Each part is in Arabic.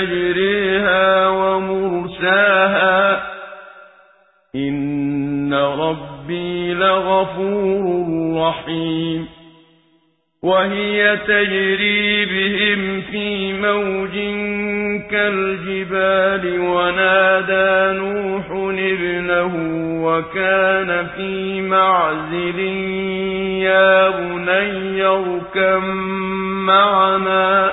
مَجْرَاهَا وَمُرْسَاهَا ۚ إِنَّ رَبِّي لَغَفُورٌ رَّحِيمٌ وَهِيَ تَجْرِي بِهِمْ فِي مَوْجٍ كَالْجِبَالِ وَنَادَىٰ نُوحٌ ابْنَهُ وَكَانَ فِي مَعْزِلٍ يَا بُنَيَّ ارْكَب مَّعَنَا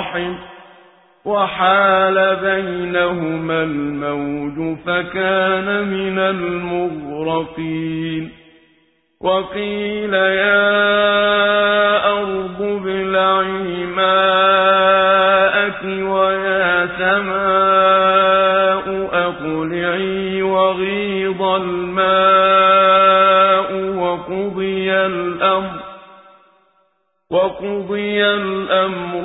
رَّحِمَ ۚ وَحَالَ بَيْنَهُمَا الْمَوْجُ فَكَانَ مِنَ الْمُغْرَقِينَ. وَقِيلَ يَا أَرْضُ ابْلَعِي مَاءَكِ وَيَا سَمَاءُ أَقْلِعِي وَغِيضَ الْمَاءُ وَقُضِيَ الْأَمْرُ